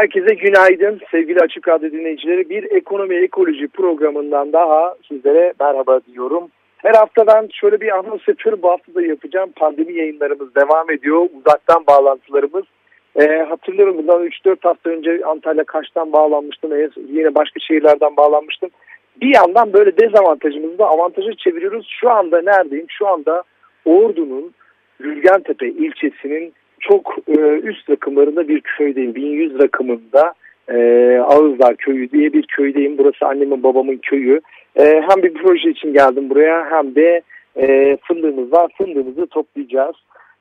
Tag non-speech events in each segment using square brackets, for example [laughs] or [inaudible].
Herkese günaydın sevgili Açık Radyo dinleyicileri. Bir ekonomi ekoloji programından daha sizlere merhaba diyorum. Her hafta ben şöyle bir anons yapıyorum. Bu hafta da yapacağım. Pandemi yayınlarımız devam ediyor. Uzaktan bağlantılarımız. E, hatırlıyorum bundan 3-4 hafta önce Antalya Kaş'tan bağlanmıştım. Yine başka şehirlerden bağlanmıştım. Bir yandan böyle dezavantajımızı da avantaja çeviriyoruz. Şu anda neredeyim? Şu anda Ordu'nun Gülgentepe ilçesinin çok e, üst rakımlarında bir köydeyim. 1100 rakımında e, Ağızlar Köyü diye bir köydeyim. Burası annemin babamın köyü. E, hem bir proje için geldim buraya hem de e, fındığımız var. Fındığımızı toplayacağız.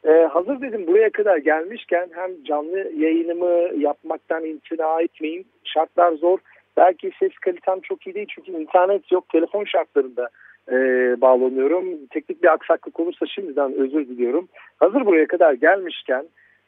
E, hazır dedim buraya kadar gelmişken hem canlı yayınımı yapmaktan imtina etmeyeyim. Şartlar zor. Belki ses kalitem çok iyi değil çünkü internet yok. Telefon şartlarında e, bağlanıyorum. Teknik bir aksaklık olursa şimdiden özür diliyorum. Hazır buraya kadar gelmişken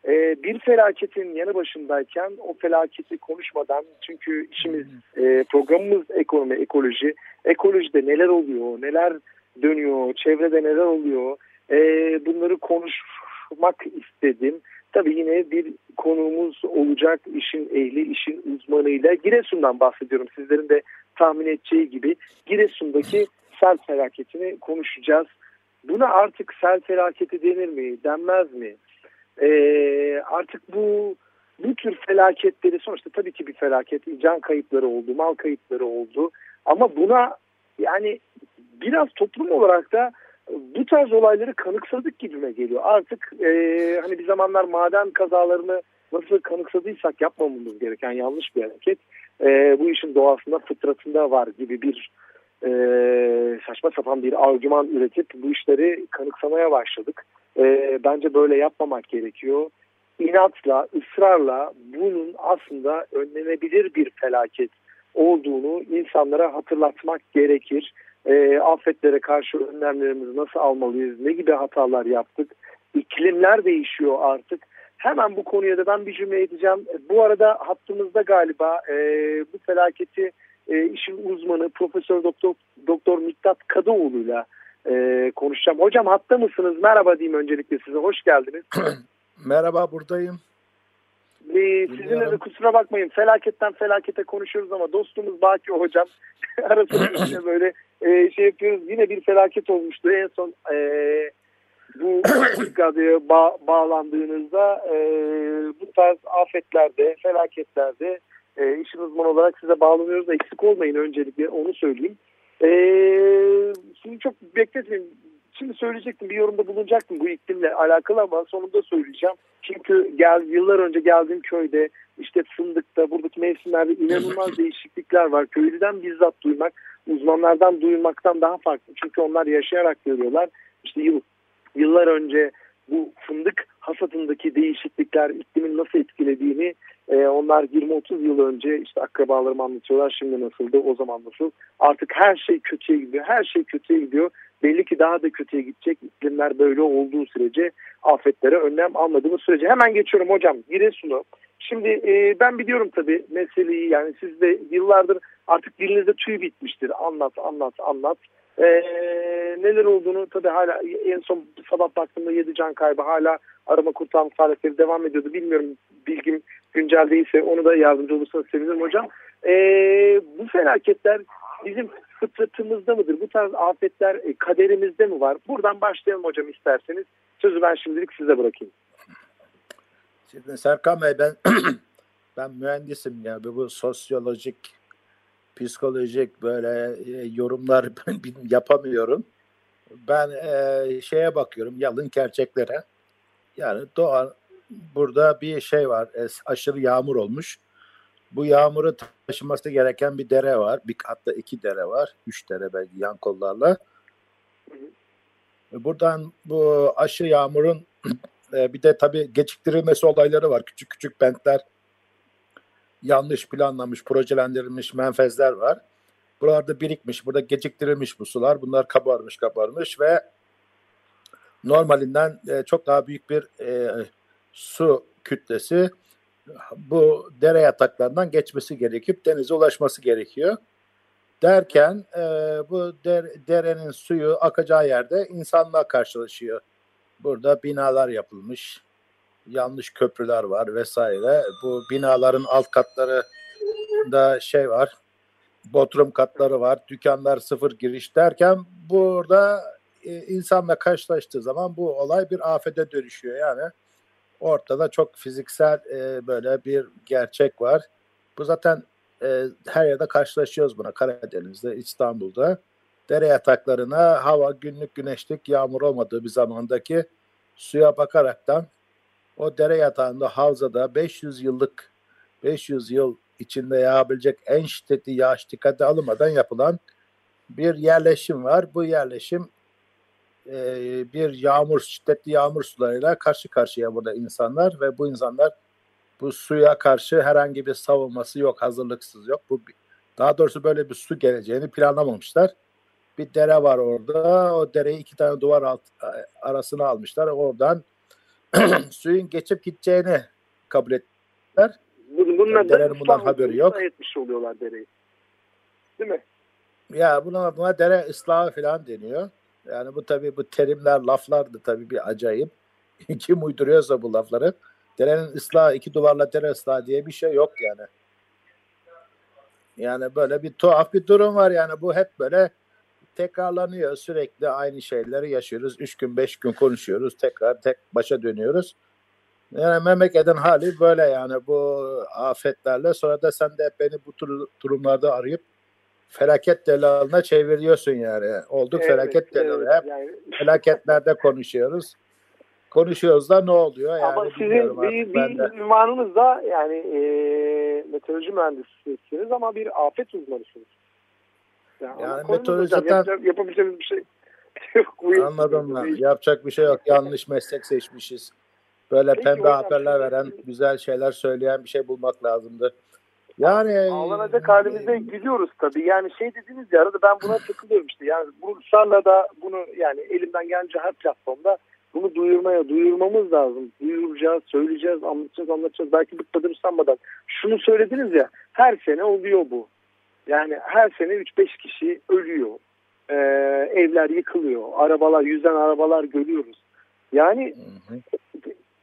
e, bir felaketin yanı başındayken o felaketi konuşmadan çünkü işimiz e, programımız ekonomi, ekoloji. Ekolojide neler oluyor, neler dönüyor, çevrede neler oluyor e, bunları konuşmak istedim. Tabii yine bir konuğumuz olacak işin ehli, işin uzmanıyla. Giresun'dan bahsediyorum. Sizlerin de tahmin edeceği gibi Giresun'daki sel felaketini konuşacağız. Buna artık sel felaketi denir mi, denmez mi? Ee, artık bu bu tür felaketleri sonuçta tabii ki bir felaket, can kayıpları oldu, mal kayıpları oldu. Ama buna yani biraz toplum olarak da bu tarz olayları kanıksadık gibime geliyor. Artık e, hani bir zamanlar maden kazalarını nasıl kanıksadıysak yapmamamız gereken yanlış bir hareket. E, bu işin doğasında, fıtratında var gibi bir e, saçma sapan bir argüman üretip bu işleri kanıksamaya başladık. E, bence böyle yapmamak gerekiyor. İnatla, ısrarla bunun aslında önlenebilir bir felaket olduğunu insanlara hatırlatmak gerekir. E, afetlere karşı önlemlerimizi nasıl almalıyız, ne gibi hatalar yaptık, iklimler değişiyor artık. Hemen bu konuya da ben bir cümle edeceğim. Bu arada hattımızda galiba e, bu felaketi e, işin uzmanı Profesör Doktor Doktor Miktat Kadıoğlu'yla e, konuşacağım. Hocam hatta mısınız? Merhaba diyeyim öncelikle size. Hoş geldiniz. [clears throat] Merhaba buradayım. Ee, sizinle de kusura bakmayın felaketten felakete konuşuyoruz ama dostumuz Baki hocam [laughs] arasında böyle e, şey yapıyoruz. Yine bir felaket olmuştu. En son e, bu [clears throat] radyoya ba bağlandığınızda e, bu tarz afetlerde, felaketlerde e, işin uzmanı olarak size bağlanıyoruz. Eksik olmayın öncelikle onu söyleyeyim. E, şimdi çok bekletmeyin. Şimdi söyleyecektim bir yorumda bulunacaktım bu iklimle alakalı ama sonunda söyleyeceğim. Çünkü gel, yıllar önce geldiğim köyde işte fındıkta buradaki mevsimlerde inanılmaz [laughs] değişiklikler var. Köylüden bizzat duymak uzmanlardan duymaktan daha farklı. Çünkü onlar yaşayarak görüyorlar. İşte yıl, yıllar önce bu fındık hasadındaki değişiklikler iklimin nasıl etkilediğini e, onlar 20-30 yıl önce işte akrabalarım anlatıyorlar şimdi nasıldı o zaman nasıl. Artık her şey kötüye gidiyor. Her şey kötüye gidiyor. Belli ki daha da kötüye gidecek iklimler böyle olduğu sürece afetlere önlem almadığımız sürece. Hemen geçiyorum hocam Giresun'u. Şimdi e, ben biliyorum tabii meseleyi yani siz de yıllardır artık dilinizde tüy bitmiştir. Anlat anlat anlat. E, neler olduğunu tabii hala en son sabah baktığımda 7 can kaybı hala arama kurtarma faaliyetleri devam ediyordu. Bilmiyorum bilgim güncel değilse onu da yardımcı olursanız sevinirim hocam. E, bu felaketler bizim fıtratımızda mıdır? Bu tarz afetler e, kaderimizde mi var? Buradan başlayalım hocam isterseniz. Sözü ben şimdilik size bırakayım. Şimdi Serkan Bey ben [clears throat] ben mühendisim ya bu sosyolojik psikolojik böyle e, yorumlar [laughs] yapamıyorum. Ben e, şeye bakıyorum yalın gerçeklere. Yani doğa burada bir şey var. E, aşırı yağmur olmuş. Bu yağmuru taşıması gereken bir dere var. Bir hatta iki dere var. Üç dere belki yan kollarla. Buradan bu aşırı yağmurun [clears throat] E, bir de tabii geciktirilmesi olayları var. Küçük küçük bentler yanlış planlanmış, projelendirilmiş menfezler var. Buralarda birikmiş, burada geciktirilmiş bu sular. Bunlar kabarmış kabarmış ve normalinden e, çok daha büyük bir e, su kütlesi bu dere yataklarından geçmesi gerekip denize ulaşması gerekiyor. Derken e, bu der, derenin suyu akacağı yerde insanla karşılaşıyor. Burada binalar yapılmış, yanlış köprüler var vesaire. Bu binaların alt katları da şey var, bodrum katları var, dükkanlar sıfır giriş derken burada e, insanla karşılaştığı zaman bu olay bir afete dönüşüyor. Yani ortada çok fiziksel e, böyle bir gerçek var. Bu zaten e, her yerde karşılaşıyoruz buna. Karadeniz'de, İstanbul'da. Dere yataklarına hava günlük güneşlik yağmur olmadığı bir zamandaki suya bakaraktan o dere yatağında havzada 500 yıllık 500 yıl içinde yağabilecek en şiddetli yağış dikkate alınmadan yapılan bir yerleşim var. Bu yerleşim e, bir yağmur, şiddetli yağmur sularıyla karşı karşıya burada insanlar ve bu insanlar bu suya karşı herhangi bir savunması yok, hazırlıksız yok. Bu daha doğrusu böyle bir su geleceğini planlamamışlar. Bir dere var orada. O dereyi iki tane duvar alt, arasına almışlar. Oradan [clears throat] suyun geçip gideceğini kabul ettiler. Yani derenin bundan haberi yok. etmiş oluyorlar dereyi. Değil mi? Ya buna, buna dere ıslahı falan deniyor. Yani bu tabii bu terimler, laflar da tabii bir acayip. [laughs] Kim uyduruyorsa bu lafları. Derenin ıslahı, iki duvarla dere ıslahı diye bir şey yok yani. Yani böyle bir tuhaf bir durum var yani bu hep böyle tekrarlanıyor. Sürekli aynı şeyleri yaşıyoruz. Üç gün, beş gün konuşuyoruz. Tekrar tek başa dönüyoruz. Yani memleketin hali böyle yani bu afetlerle. Sonra da sen de beni bu tür durumlarda arayıp felaket delalına çeviriyorsun yani. Olduk evet, felaket delalı. Evet, Hep yani... felaketlerde konuşuyoruz. Konuşuyoruz da ne oluyor? Yani Ama sizin bir, bir ünvanınız da yani e, meteoroloji mühendisisiniz ama bir afet uzmanısınız. Yani, yani meteoroloji zaten yapacak, yapabileceğimiz bir şey [laughs] yok. Anladım ben. Yapacak bir şey yok. Yanlış meslek seçmişiz. Böyle Peki, pembe haberler veren, güzel şeyler söyleyen bir şey bulmak lazımdı. Yani ağlanacak halimizde gülüyoruz tabii. Yani şey dediniz ya arada ben buna takılıyorum işte. Yani bu ısrarla da bunu yani elimden gelince her platformda bunu duyurmaya, duyurmamız lazım. Duyuracağız, söyleyeceğiz, anlatacağız, anlatacağız. Belki bıkmadım sanmadan. Şunu söylediniz ya, her sene oluyor bu. Yani her sene 3-5 kişi ölüyor. Ee, evler yıkılıyor. Arabalar, yüzden arabalar görüyoruz. Yani hı hı.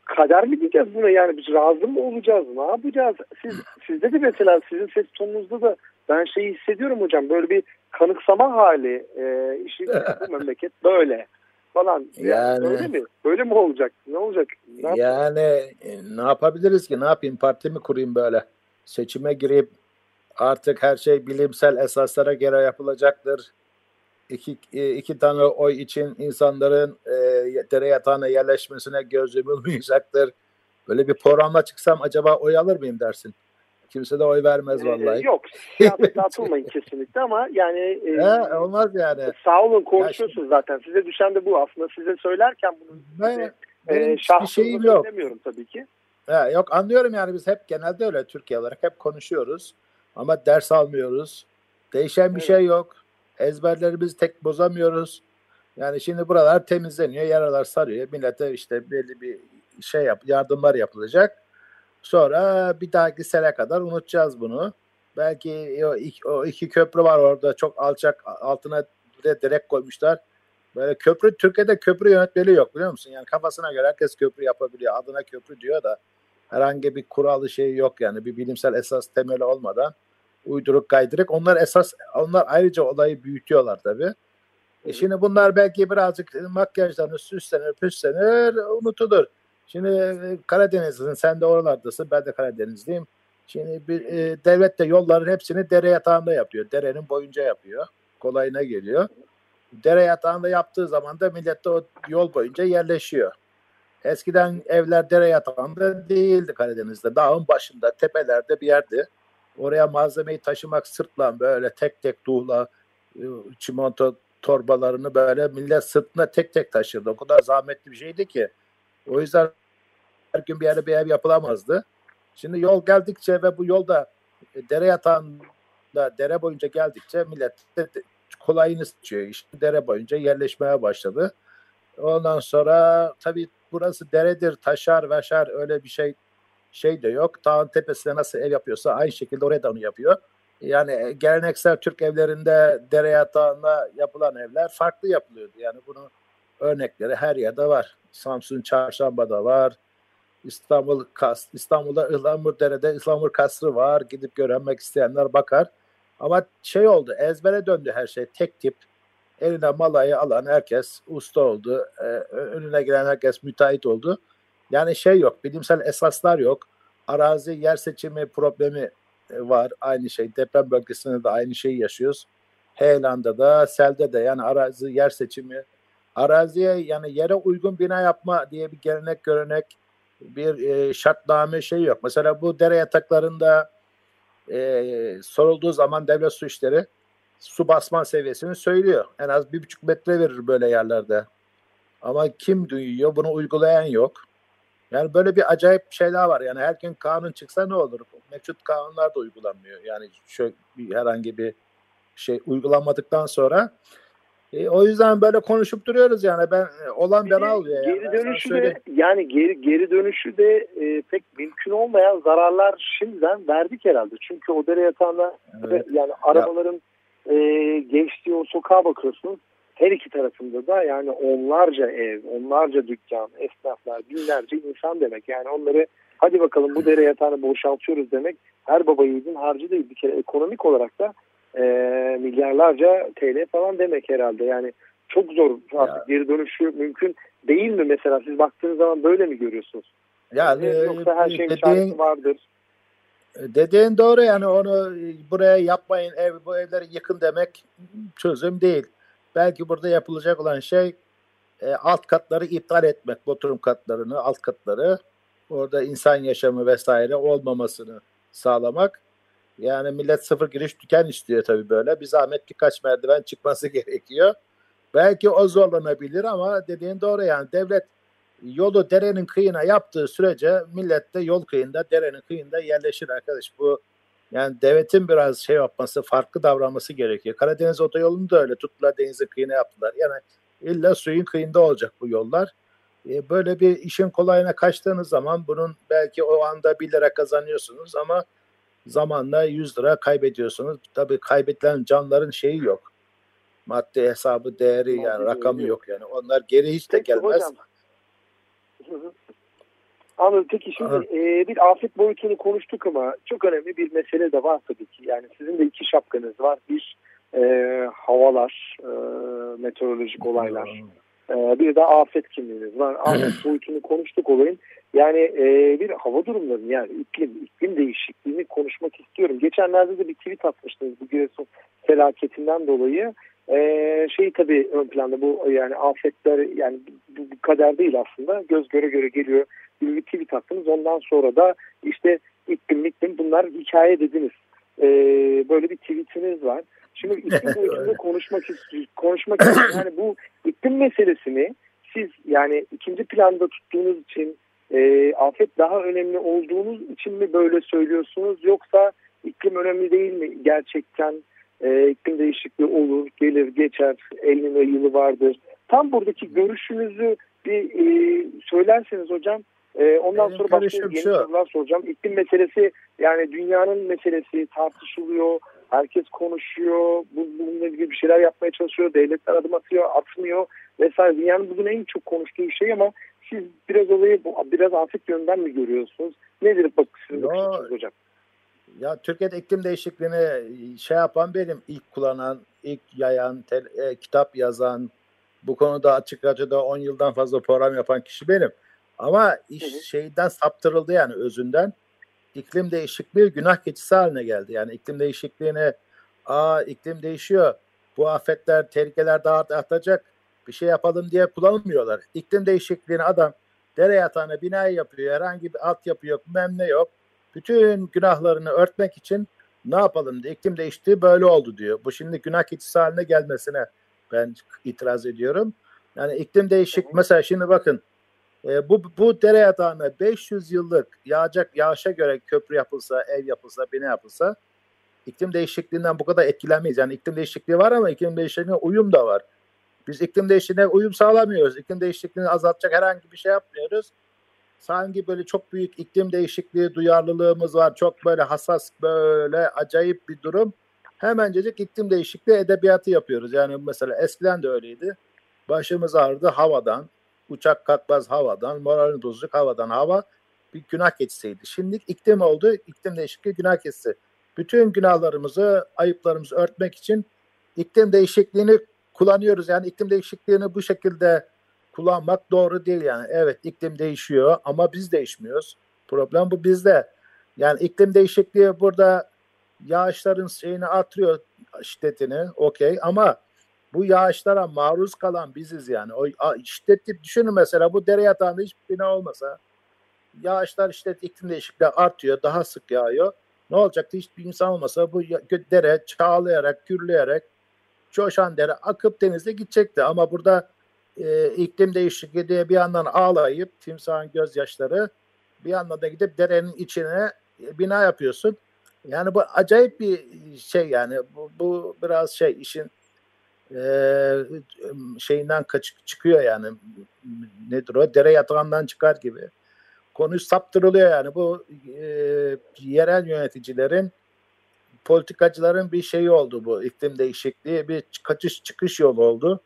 kader mi diyeceğiz buna? Yani biz razı mı olacağız? Ne yapacağız? Siz sizde de mesela sizin ses tonunuzda da ben şeyi hissediyorum hocam. Böyle bir kanıksama hali e, işi [laughs] bu memleket böyle falan. Yani, yani. öyle mi? Böyle mi olacak? Ne olacak? Ne yani e, ne yapabiliriz ki? Ne yapayım? Parti mi kurayım böyle? Seçime girip artık her şey bilimsel esaslara göre yapılacaktır iki, e, iki tane oy için insanların e, dere yatağına yerleşmesine göz yumulmayacaktır. Böyle bir programla çıksam acaba oy alır mıyım dersin? Kimse de oy vermez ee, vallahi. Ee, yok siyasete [laughs] atılmayın kesinlikle ama yani e, He, olmaz yani. Sağ olun konuşuyorsunuz ya, zaten. Size düşen de bu aslında. Size söylerken bunu ben, size, e, şeyim yok. Tabii ki. He, yok anlıyorum yani biz hep genelde öyle Türkiye olarak hep konuşuyoruz ama ders almıyoruz. Değişen bir evet. şey yok. Ezberlerimizi tek bozamıyoruz. Yani şimdi buralar temizleniyor, yaralar sarıyor. Millete işte belli bir şey yap, yardımlar yapılacak. Sonra bir dahaki sene kadar unutacağız bunu. Belki o iki, o iki köprü var orada çok alçak altına de direkt koymuşlar. Böyle köprü Türkiye'de köprü yönetmeliği yok biliyor musun? Yani kafasına göre herkes köprü yapabiliyor. Adına köprü diyor da herhangi bir kuralı şey yok yani bir bilimsel esas temeli olmadan uyduruk kaydırık. Onlar esas onlar ayrıca olayı büyütüyorlar tabii. E şimdi bunlar belki birazcık makyajlarını süslenir, püslenir, unutulur. Şimdi e, Karadeniz'in sen de oralardasın, ben de Karadenizliyim. Şimdi bir, e, devlet de yolların hepsini dere yatağında yapıyor. Derenin boyunca yapıyor. Kolayına geliyor. Dere yatağında yaptığı zaman da millet de o yol boyunca yerleşiyor. Eskiden evler dere yatağında değildi Karadeniz'de. Dağın başında, tepelerde bir yerdi. Oraya malzemeyi taşımak sırtla böyle tek tek tuğla, e, çimento torbalarını böyle millet sırtına tek tek taşırdı. O kadar zahmetli bir şeydi ki. O yüzden her gün bir yere bir ev yapılamazdı. Şimdi yol geldikçe ve bu yolda e, dere yatağında dere boyunca geldikçe millet de kolayını seçiyor. İşte dere boyunca yerleşmeye başladı. Ondan sonra tabii burası deredir, taşar, veşar öyle bir şey şey de yok. Dağın tepesine nasıl ev yapıyorsa aynı şekilde oraya da onu yapıyor. Yani e, geleneksel Türk evlerinde dere yatağında yapılan evler farklı yapılıyordu. Yani bunu örnekleri her yerde var. Samsun Çarşamba'da var. İstanbul Kas İstanbul'da Ihlamurdere'de İhlamur Kasrı var. Gidip görmek isteyenler bakar. Ama şey oldu ezbere döndü her şey. Tek tip eline malayı alan herkes usta oldu. Ee, önüne gelen herkes müteahhit oldu. Yani şey yok. Bilimsel esaslar yok. Arazi yer seçimi problemi e, var. Aynı şey. Deprem bölgesinde de aynı şeyi yaşıyoruz. Heyelan'da da, selde de yani arazi yer seçimi araziye yani yere uygun bina yapma diye bir gelenek görenek bir e, şartname şey yok. Mesela bu dere yataklarında e, sorulduğu zaman devlet su işleri su basman seviyesini söylüyor. En az bir buçuk metre verir böyle yerlerde. Ama kim duyuyor? Bunu uygulayan yok. Yani böyle bir acayip şeyler var. Yani her gün kanun çıksa ne olur? Mevcut kanunlar da uygulanmıyor. Yani şöyle bir, herhangi bir şey uygulanmadıktan sonra e, o yüzden böyle konuşup duruyoruz yani ben e, olan bana oluyor. Yani. Geri dönüşü de yani geri geri dönüşü de e, pek mümkün olmayan zararlar şimdiden verdik herhalde. Çünkü o dere yatağında evet. yani arabaların ya. e, geçtiği o sokağa bakıyorsunuz. Her iki tarafında da yani onlarca ev, onlarca dükkan, esnaflar, binlerce insan demek. Yani onları hadi bakalım bu dere yatağını boşaltıyoruz demek her baba yiğidin harcı değil. Bir kere ekonomik olarak da e, milyarlarca TL falan demek herhalde. Yani çok zor artık geri dönüşü mümkün değil mi mesela siz baktığınız zaman böyle mi görüyorsunuz? Yani yoksa her şeyin dediğin, vardır. Dediğin doğru yani onu buraya yapmayın ev bu evleri yıkın demek çözüm değil. Belki burada yapılacak olan şey e, alt katları iptal etmek, oturum katlarını, alt katları orada insan yaşamı vesaire olmamasını sağlamak. Yani millet sıfır giriş dükkan istiyor tabii böyle. Bir zahmet birkaç merdiven çıkması [laughs] gerekiyor. Belki o zorlanabilir ama dediğin doğru yani devlet yolu derenin kıyına yaptığı sürece millet de yol kıyında derenin kıyında yerleşir arkadaş. Bu yani devletin biraz şey yapması, farklı davranması gerekiyor. Karadeniz otoyolunu da öyle tuttular denizin kıyına yaptılar. Yani illa suyun kıyında olacak bu yollar. E, böyle bir işin kolayına kaçtığınız zaman bunun belki o anda 1 lira kazanıyorsunuz ama zamanla 100 lira kaybediyorsunuz. Tabii kaybedilen canların şeyi yok. Maddi hesabı, değeri yani rakamı yok. yok yani. Onlar geri hiç de Peki, gelmez. Hocam. Anladım. Peki şimdi e, bir afet boyutunu konuştuk ama çok önemli bir mesele de var tabii ki. Yani sizin de iki şapkanız var. Bir e, havalar, e, meteorolojik olaylar. E, bir de afet kimliğiniz var. Afet boyutunu konuştuk olayın. Yani e, bir hava durumları yani iklim, iklim değişikliğini konuşmak istiyorum. Geçenlerde de bir tweet atmıştınız bu Giresun felaketinden dolayı. Ee, şey tabii ön planda bu yani afetler yani bu, bu kader değil aslında göz göre göre geliyor bir tweet attınız. Ondan sonra da işte iklim iklim bunlar hikaye dediniz. Ee, böyle bir tweetiniz var. Şimdi [laughs] iklim boyutunda konuşmak istiyorum konuşmak istiyorum [clears throat] yani bu iklim meselesini siz yani ikinci planda tuttuğunuz için e, afet daha önemli olduğunuz için mi böyle söylüyorsunuz? Yoksa iklim önemli değil mi? Gerçekten e, iklim değişikliği olur, gelir, geçer, elinin yılı vardır. Tam buradaki görüşünüzü bir e, söylerseniz hocam e, ondan Benim sonra başka yeni şu. sorular soracağım. İklim meselesi yani dünyanın meselesi tartışılıyor, herkes konuşuyor, bu, bununla ilgili bir şeyler yapmaya çalışıyor, devletler adım atıyor, atmıyor vesaire. Dünyanın bugün en çok konuştuğu şey ama siz biraz olayı biraz afet yönden mi görüyorsunuz? Nedir bak sizin bakış hocam? Ya Türkiye'de iklim değişikliğini şey yapan benim ilk kullanan, ilk yayan, tel, e, kitap yazan, bu konuda açık radyoda 10 yıldan fazla program yapan kişi benim. Ama iş hı hı. şeyden saptırıldı yani özünden. İklim değişikliği günah keçisi haline geldi. Yani iklim değişikliğine aa iklim değişiyor. Bu afetler, tehlikeler daha artacak. Bir şey yapalım diye kullanılmıyorlar. İklim değişikliğini adam dere yatağına binayı yapıyor. Herhangi bir altyapı yok, memne yok bütün günahlarını örtmek için ne yapalım diye iklim değişti böyle oldu diyor. Bu şimdi günah keçisi haline gelmesine ben itiraz ediyorum. Yani iklim değişik mesela şimdi bakın E, bu, bu dere yatağına 500 yıllık yağacak yağışa göre köprü yapılsa, ev yapılsa, bina yapılsa iklim değişikliğinden bu kadar etkilenmeyiz. Yani iklim değişikliği var ama iklim değişikliğine uyum da var. Biz iklim değişikliğine uyum sağlamıyoruz. İklim değişikliğini azaltacak herhangi bir şey yapmıyoruz. Sanki böyle çok büyük iklim değişikliği duyarlılığımız var. Çok böyle hassas, böyle acayip bir durum. Hemencecik iklim değişikliği edebiyatı yapıyoruz. Yani mesela eskiden de öyleydi. Başımız ağrıdı havadan, uçak kalkmaz havadan, moralin bozuk havadan hava bir günah keçisiydi. Şimdi iklim oldu, iklim değişikliği günah keçisi. Bütün günahlarımızı, ayıplarımızı örtmek için iklim değişikliğini kullanıyoruz. Yani iklim değişikliğini bu şekilde kullanmak doğru değil yani. Evet iklim değişiyor ama biz değişmiyoruz. Problem bu bizde. Yani iklim değişikliği burada yağışların şeyini artırıyor şiddetini okey ama bu yağışlara maruz kalan biziz yani. O şiddetli düşünün mesela bu dere yatağında hiçbir bina olmasa yağışlar işte iklim değişikliği artıyor, daha sık yağıyor. Ne olacaktı? Hiçbir insan olmasa bu dere çağlayarak, gürleyerek coşan dere akıp denize gidecekti. Ama burada e, iklim değişikliği diye bir yandan ağlayıp timsahın gözyaşları bir yandan da gidip derenin içine e, bina yapıyorsun. Yani bu acayip bir şey yani bu, bu biraz şey işin e, şeyinden kaç, çıkıyor yani nedir o dere yatağından çıkar gibi. Konu saptırılıyor yani bu e, yerel yöneticilerin politikacıların bir şeyi oldu bu iklim değişikliği bir kaçış çıkış yolu oldu.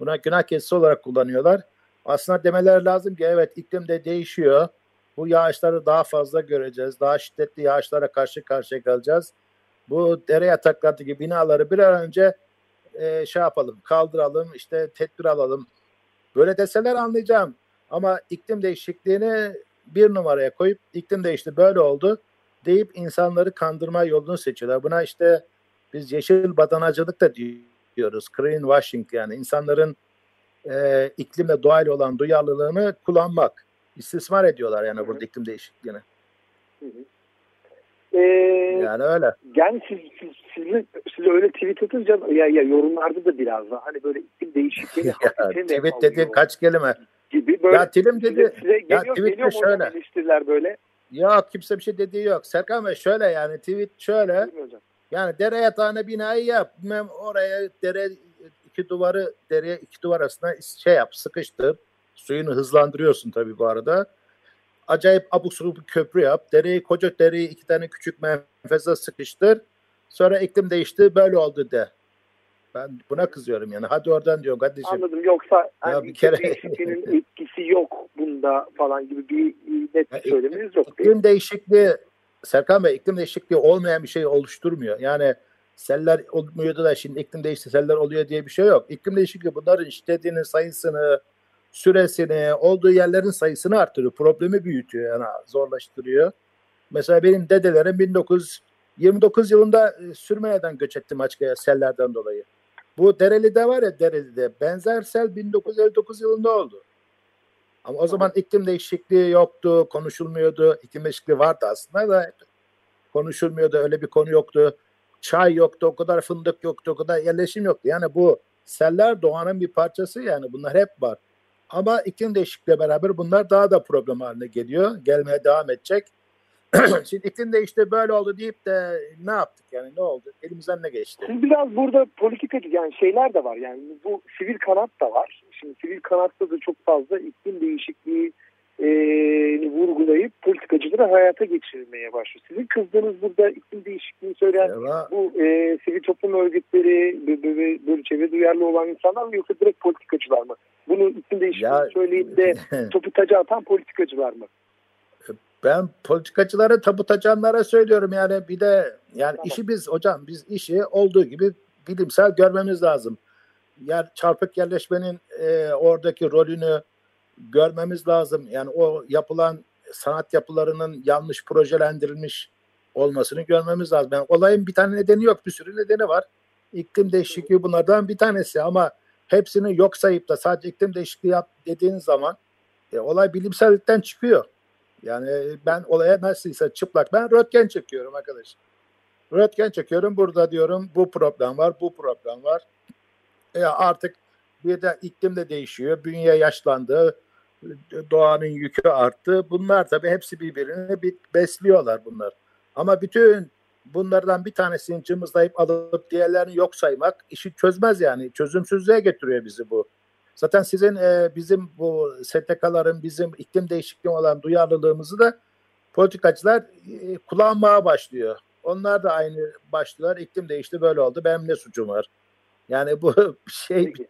Buna günah kesisi olarak kullanıyorlar. Aslında demeler lazım ki evet iklim de değişiyor. Bu yağışları daha fazla göreceğiz. Daha şiddetli yağışlara karşı karşıya kalacağız. Bu dere yataklardaki binaları bir an önce e, şey yapalım, kaldıralım, işte tedbir alalım. Böyle deseler anlayacağım. Ama iklim değişikliğini bir numaraya koyup iklim değişti böyle oldu deyip insanları kandırma yolunu seçiyorlar. Buna işte biz yeşil badanacılık da diyoruz. Green washing yani insanların e, iklimle doğayla olan duyarlılığını kullanmak. istismar ediyorlar yani burada iklim değişikliğini. Hı hı. Ee, yani öyle. Yani siz, siz, siz, siz öyle tweet atınca ya, ya yorumlarda da biraz da hani böyle iklim değişikliğini [laughs] ya, tweet dediğin kaç kelime? Gibi böyle ya Tilim dedi. Size, size geliyor, ya tweet şöyle. eleştiriler böyle. Yok kimse bir şey dediği yok. Serkan Bey şöyle yani tweet şöyle. Yani dere yatağına binayı yap. Bilmem oraya dere iki duvarı dereye iki duvar arasında şey yap sıkıştır. Suyunu hızlandırıyorsun tabii bu arada acayip abuk subuk bir köprü yap. Dereyi koca dereyi iki tane küçük menfeze sıkıştır. Sonra iklim değişti böyle oldu de. Ben buna kızıyorum yani. Hadi oradan diyorum kardeşim. Anladım. Yoksa yani bir kere değişikliğinin etkisi yok bunda falan gibi bir net bir söyleminiz yok. İklim değişikliği Serkan Bey iklim değişikliği olmayan bir şey oluşturmuyor. Yani seller olmuyordu da şimdi iklim değişti seller oluyor diye bir şey yok. İklim değişikliği bunların şiddetinin sayısını, süresini, olduğu yerlerin sayısını arttırıyor. Problemi büyütüyor yani zorlaştırıyor. Mesela benim dedelerim 1929 yılında e, Sürmeye'den göç etti Maçka'ya sellerden dolayı. Bu Dereli'de var ya Dereli'de benzer sel 1959 yılında oldu. Ama o zaman iklim değişikliği yoktu, konuşulmuyordu. İklim değişikliği vardı aslında da konuşulmuyordu. Öyle bir konu yoktu. Çay yoktu, o kadar fındık yoktu, o kadar yerleşim yoktu. Yani bu seller doğanın bir parçası yani bunlar hep var. Ama iklim değişikliğiyle beraber bunlar daha da problem haline geliyor. Gelmeye devam edecek. [clears throat] Şimdi iklim değişti böyle oldu deyip de ne yaptık yani ne oldu? Elimizden ne geçti? Şimdi biraz burada politikacı yani şeyler de var yani bu sivil kanat da var. Şimdi sivil kanatta da çok fazla iklim değişikliği e, vurgulayıp politikacıları hayata geçirmeye başlıyor. Sizin kızdığınız burada iklim değişikliğini söyleyen Ama... bu e, sivil toplum örgütleri, böyle, çevre duyarlı olan insanlar mı yoksa direkt politikacılar mı? Bunu iklim değişikliğini ya... söyleyip de [laughs] topu taca atan politikacılar mı? Ben politikacılara tabu tacanlara söylüyorum yani bir de yani tamam. işi biz hocam biz işi olduğu gibi bilimsel görmemiz lazım. Yer çarpık yerleşmenin e, oradaki rolünü görmemiz lazım. Yani o yapılan sanat yapılarının yanlış projelendirilmiş olmasını görmemiz lazım. Yani olayın bir tane nedeni yok, bir sürü nedeni var. İklim değişikliği bunlardan bir tanesi ama hepsini yok sayıp da sadece iklim değişikliği yap dediğin zaman e, olay bilimsellikten çıkıyor. Yani ben olaya nasılsa çıplak ben röntgen çekiyorum arkadaş. Röntgen çekiyorum burada diyorum bu problem var, bu problem var. E artık bir de iklim de değişiyor. Bünye yaşlandı doğanın yükü arttı. Bunlar tabii hepsi birbirini besliyorlar bunlar. Ama bütün bunlardan bir tanesini cımbızlayıp alıp diğerlerini yok saymak işi çözmez yani. Çözümsüzlüğe getiriyor bizi bu. Zaten sizin e, bizim bu STK'ların bizim iklim değişikliği olan duyarlılığımızı da politikacılar e, kullanmaya başlıyor. Onlar da aynı başlıyorlar. İklim değişti böyle oldu. Benim ne suçum var? Yani bu [laughs] şey bir,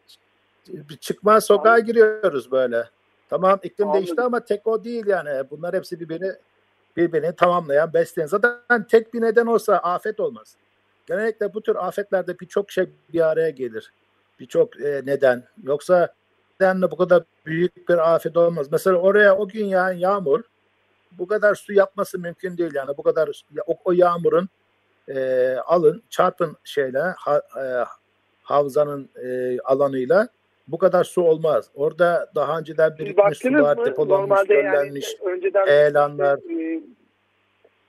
bir çıkma sokağa giriyoruz böyle. Tamam iklim Anladım. değişti ama tek o değil yani. Bunlar hepsi birbirini birbirini tamamlayan, besleyen. Zaten tek bir neden olsa afet olmaz. Genellikle bu tür afetlerde birçok şey bir araya gelir. Birçok e, neden. Yoksa nedenle bu kadar büyük bir afet olmaz. Mesela oraya o gün yağan yağmur bu kadar su yapması mümkün değil yani. Bu kadar o, o yağmurun e, alın çarpın şeyle ha, e, havzanın e, alanıyla bu kadar su olmaz. Orada daha önceden birikmiş sular, depolanmış, göllenmiş, yani önceden eğlanlar. E,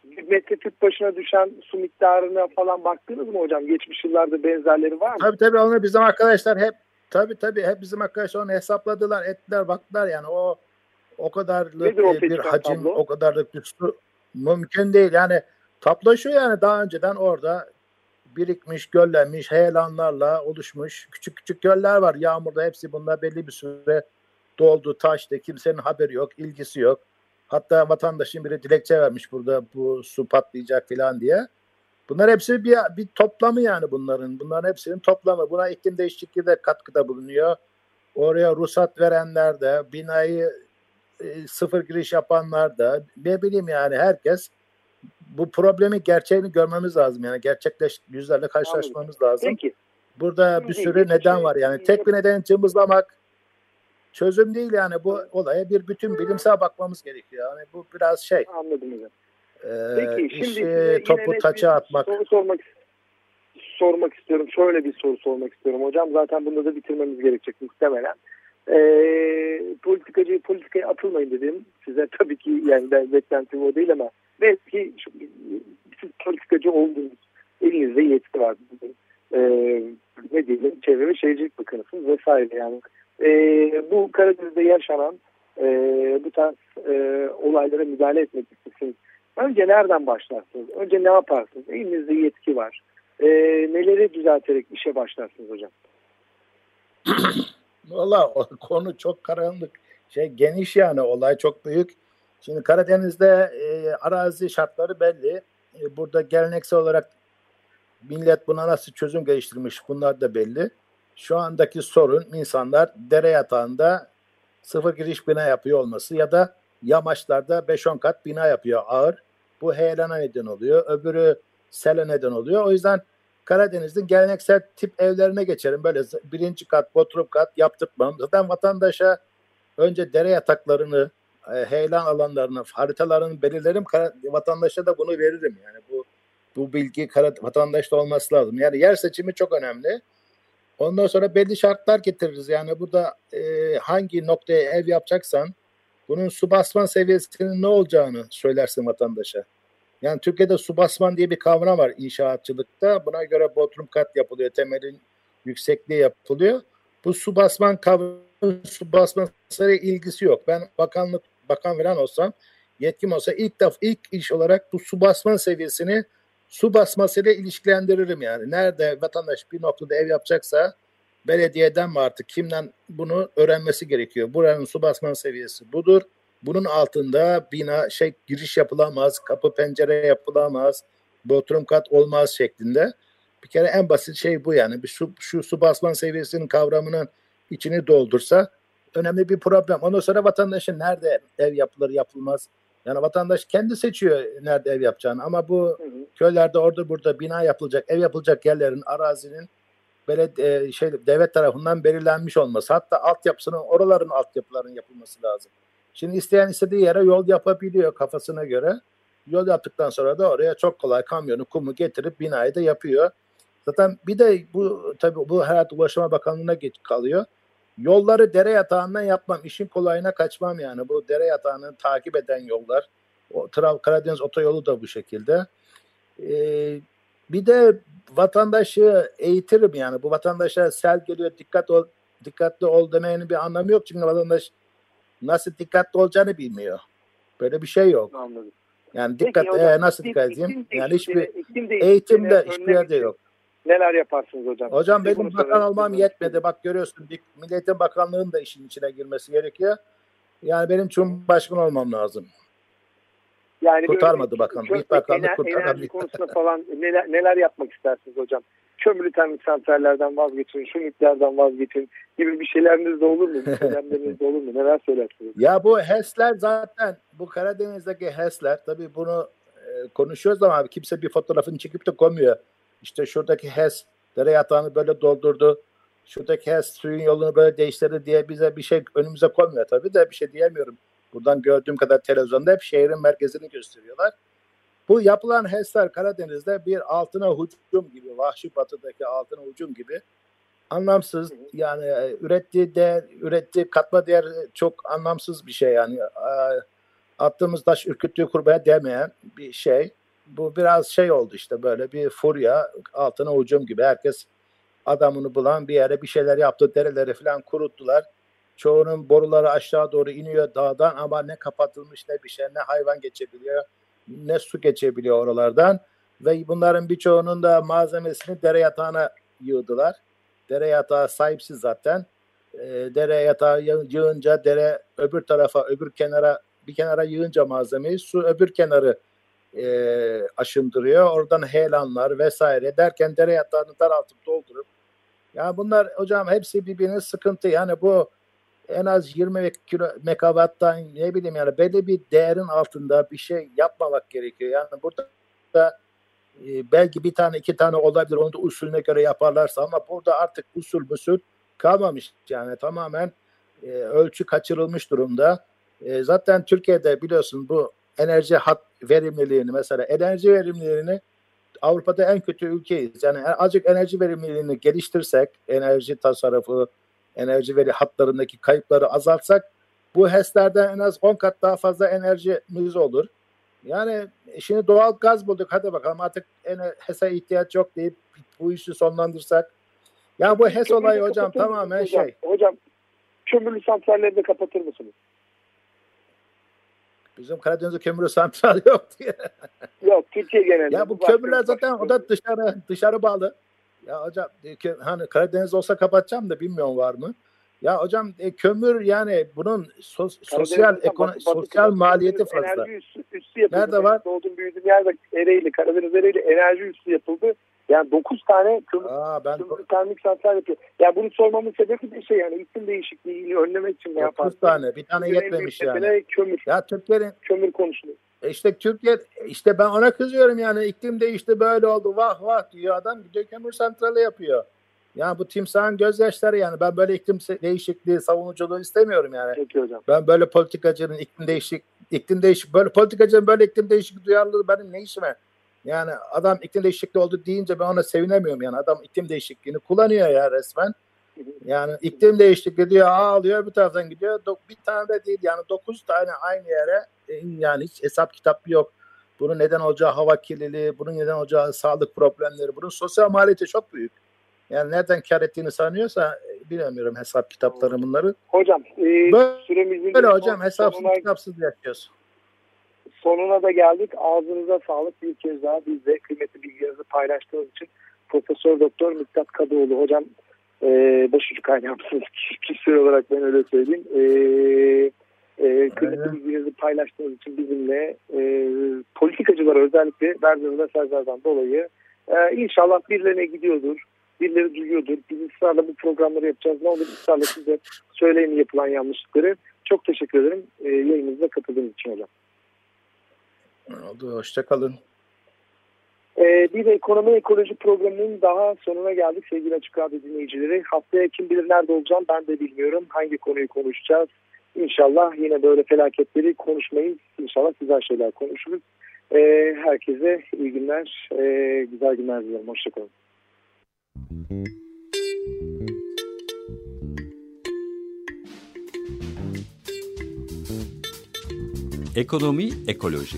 bir metre tüp başına düşen su miktarına falan baktınız mı hocam? Geçmiş yıllarda benzerleri var mı? Tabii tabii onu bizim arkadaşlar hep tabii tabii hep bizim arkadaşlar onu hesapladılar, ettiler, baktılar yani o o kadarlık o bir hacim, tablo? o kadarlık bir su mümkün değil. Yani tablo şu yani daha önceden orada birikmiş, göllenmiş, heyelanlarla oluşmuş küçük küçük göller var. Yağmurda hepsi bunlar belli bir süre doldu, taştı. Kimsenin haberi yok, ilgisi yok. Hatta vatandaşın biri dilekçe vermiş burada bu su patlayacak falan diye. Bunlar hepsi bir, bir toplamı yani bunların. Bunların hepsinin toplamı. Buna iklim değişikliği de katkıda bulunuyor. Oraya ruhsat verenler de, binayı e, sıfır giriş yapanlar da, ne bileyim yani herkes bu problemi gerçeğini görmemiz lazım. Yani gerçekleş yüzlerle karşılaşmamız Anladım. lazım. Peki. Burada bir sürü neden var yani. Tek bir neden cımbızlamak çözüm değil yani. Bu olaya bir bütün bilimsel bakmamız gerekiyor. Yani bu biraz şey. Anladım hocam. E, Peki şimdi topu taça atmak. Soru sormak sormak istiyorum. Şöyle bir soru sormak istiyorum hocam. Zaten bunda da bitirmemiz gerekecek muhtemelen. E, politikacı politikaya atılmayın dedim. Size [laughs] tabii ki yani ben beklentim o değil ama belki siz politikacı oldunuz. Elinizde yetki var. E, ne diyelim çevre ve şehircilik bakanısınız vesaire yani. E, bu Karadeniz'de yaşanan e, bu tarz e, olaylara müdahale etmek istesin. Önce nereden başlarsınız? Önce ne yaparsınız? Elinizde yetki var. E, neleri düzelterek işe başlarsınız hocam? Valla konu çok karanlık. Şey geniş yani olay çok büyük. Şimdi Karadeniz'de e, arazi şartları belli. E, burada geleneksel olarak millet buna nasıl çözüm geliştirmiş bunlar da belli. Şu andaki sorun insanlar dere yatağında sıfır giriş bina yapıyor olması ya da yamaçlarda 5-10 kat bina yapıyor ağır. Bu heyelana neden oluyor. Öbürü sele neden oluyor. O yüzden Karadeniz'in geleneksel tip evlerine geçerim. Böyle birinci kat, bodrum kat yaptırmam. Zaten vatandaşa önce dere yataklarını, e, heyelan alanlarını, haritalarını belirlerim. Vatandaşa da bunu veririm. Yani bu bu bilgi vatandaşta olması lazım. Yani yer seçimi çok önemli. Ondan sonra belli şartlar getiririz. Yani burada e, hangi noktaya ev yapacaksan bunun su basman seviyesinin ne olacağını söylersin vatandaşa. Yani Türkiye'de su basman diye bir kavram var inşaatçılıkta. Buna göre bodrum kat yapılıyor, temelin yüksekliği yapılıyor. Bu su basman kavramı su basmasıyla ilgisi yok. Ben bakanlık bakan veren olsam yetkim olsa ilk def ilk iş olarak bu su basma seviyesini su basmasıyla ilişkilendiririm yani. Nerede vatandaş bir noktada ev yapacaksa belediyeden mi artık kimden bunu öğrenmesi gerekiyor. Buranın su basma seviyesi budur. Bunun altında bina şey giriş yapılamaz, kapı pencere yapılamaz, bodrum kat olmaz şeklinde. Bir kere en basit şey bu yani. Bir şu, şu su basma seviyesinin kavramının içini doldursa önemli bir problem. Ondan sonra vatandaşın nerede ev yapılır yapılmaz. Yani vatandaş kendi seçiyor nerede ev yapacağını ama bu hı hı. köylerde orada burada bina yapılacak, ev yapılacak yerlerin, arazinin belediye şey devlet tarafından belirlenmiş olması. Hatta altyapısının oraların altyapıların yapılması lazım. Şimdi isteyen istediği yere yol yapabiliyor kafasına göre. Yol yaptıktan sonra da oraya çok kolay kamyonu, kumu getirip binayı da yapıyor. Zaten bir de bu tabii bu Hayat Ulaşma Bakanlığı'na geç kalıyor. Yolları dere yatağından yapmam. işin kolayına kaçmam yani. Bu dere yatağını takip eden yollar. O Trav Karadeniz otoyolu da bu şekilde. Ee, bir de vatandaşı eğitirim yani. Bu vatandaşa sel geliyor dikkat ol dikkatli ol demeyenin bir anlamı yok. Çünkü vatandaş nasıl dikkatli olacağını bilmiyor. Böyle bir şey yok. Anladım. Yani dikkat Peki e, nasıl dikkat edeyim? Yani hiçbir eğitimde hiçbir yerde yok. Neler yaparsınız hocam? Hocam Size benim bakan olmam yetmedi. Bak görüyorsun bir Milletin Bakanlığı'nın da işin içine girmesi gerekiyor. Yani benim Cumhurbaşkanı olmam lazım. Yani Kurtarmadı bakan. Bir bakanlık kurtaramıyor. Enerji konusunda falan neler, neler yapmak istersiniz hocam? Kömürlü termik santrallerden vazgeçin, şu nükleerden vazgeçin gibi bir şeyleriniz de olur mu? [laughs] Söylemleriniz de olur mu? Neler söylersiniz? Ya bu HES'ler zaten bu Karadeniz'deki HES'ler tabii bunu e, konuşuyoruz ama kimse bir fotoğrafını çekip de koymuyor. İşte şuradaki HES dere yatağını böyle doldurdu. Şuradaki HES suyun yolunu böyle değiştirdi diye bize bir şey önümüze koymuyor tabii de bir şey diyemiyorum. Buradan gördüğüm kadar televizyonda hep şehrin merkezini gösteriyorlar. Bu yapılan HES'ler Karadeniz'de bir altına hücum gibi, vahşi batıdaki altına hücum gibi anlamsız yani e, ürettiği değer, ürettiği katma değer çok anlamsız bir şey yani. E, Attığımız taş ürküttüğü kurbağaya değmeyen bir şey. Bu biraz şey oldu işte böyle bir furya altına hücum gibi. Herkes adamını bulan bir yere bir şeyler yaptı. Dereleri falan kuruttular. Çoğunun boruları aşağı doğru iniyor dağdan ama ne kapatılmış ne bir şey ne hayvan geçebiliyor ne su geçebiliyor oralardan. Ve bunların birçoğunun da malzemesini dere yatağına yığdılar. Dere yatağı sahipsiz zaten. E, dere yatağı yığ- yığınca dere öbür tarafa öbür kenara bir kenara yığınca malzemeyi su öbür kenarı e, aşındırıyor. Oradan heyelanlar vesaire derken dere yatağını daraltıp doldurup ya bunlar hocam hepsi birbirinin sıkıntı. Yani bu en az 20 kilo megawatttan ne bileyim yani belli bir değerin altında bir şey yapmamak gerekiyor. Yani burada da e, belki bir tane iki tane olabilir onu da usulüne göre yaparlarsa ama burada artık usul usul kalmamış yani tamamen e, ölçü kaçırılmış durumda. E, zaten Türkiye'de biliyorsun bu enerji hat verimliliğini mesela enerji verimliliğini Avrupa'da en kötü ülkeyiz. Yani azıcık enerji verimliliğini geliştirsek, enerji tasarrufu, enerji veri hatlarındaki kayıpları azaltsak bu HES'lerden en az 10 kat daha fazla enerjimiz olur. Yani şimdi doğal gaz bulduk hadi bakalım artık HES'e ihtiyaç yok deyip bu işi sonlandırsak. Ya bu HES olayı hocam tamamen hocam? şey. Hocam kömürlü santralleri de kapatır mısınız? Bizim Karadeniz'de kömürü santral yok diye. Yok Türkiye genelinde. Ya bu başka- kömürler zaten o da dışarı dışarı bağlı. Ya hocam e, hani Karadeniz olsa kapatacağım da bilmiyorum var mı? Ya hocam e, kömür yani bunun sos- sosyal ekono- batı- batı sosyal Karadeniz maliyeti fazla. Enerji üssü, üssü yapıldı. Nerede var? Doğduğum büyüdüğüm yerde Ereğli, Karadeniz Ereğli enerji üssü yapıldı. Yani 9 tane kömür, Aa ben kömür termik santral yapıyor. Yani bunu sormamın sebebi de şey yani iklim değişikliğini önlemek için ne 9 yaparsınız? tane bir tane yetmemiş yani. Kömür, Ya Türklerin kömür konusunda. E İşte Türkiye işte ben ona kızıyorum yani iklim değişti böyle oldu vah vah diyor adam gidiyor kömür santralı yapıyor. Ya bu timsahın gözyaşları yani ben böyle iklim değişikliği savunuculuğu istemiyorum yani. Peki hocam. Ben böyle politikacının iklim değişik iklim değişik böyle politikacının böyle iklim değişikliği duyarlılığı benim ne işime? Yani adam iklim değişikliği oldu deyince ben ona sevinemiyorum yani adam iklim değişikliğini kullanıyor ya resmen. Yani iklim değişikliği diyor ağlıyor bir taraftan gidiyor. Do- bir tane de değil yani dokuz tane aynı yere e, yani hiç hesap kitap yok. Bunun neden olacağı hava kirliliği, bunun neden olacağı sağlık problemleri, bunun sosyal maliyeti çok büyük. Yani nereden kar ettiğini sanıyorsa e, bilemiyorum hesap kitapları bunları. Hocam e, Böyle, süremizin böyle hocam hesapsız kitapsız yaşıyoruz. Sonuna da geldik. Ağzınıza sağlık bir kez daha bizle kıymetli bilgilerinizi paylaştığınız için Profesör Doktor Miktat Kadıoğlu hocam e, başucu kaynağımsınız [laughs] kişisel olarak ben öyle söyleyeyim. E, e, kıymetli bilgilerinizi paylaştığınız için bizimle e, politikacılara özellikle verdiğiniz mesajlardan dolayı e, inşallah birilerine gidiyordur. Birileri duyuyordur. Biz ısrarla bu programları yapacağız. Ne olur ısrarla size söyleyin yapılan yanlışlıkları. Çok teşekkür ederim e, yayınımıza katıldığınız için hocam. Oldu, hoşçakalın. Ee, bir ekonomi ekoloji programının daha sonuna geldik sevgili Açık Radyo dinleyicileri. Haftaya kim bilir nerede olacağım ben de bilmiyorum. Hangi konuyu konuşacağız? İnşallah yine böyle felaketleri konuşmayız. İnşallah güzel şeyler konuşuruz. Ee, herkese iyi günler, ee, güzel günler diliyorum. Hoşçakalın. Ekonomi, ekoloji.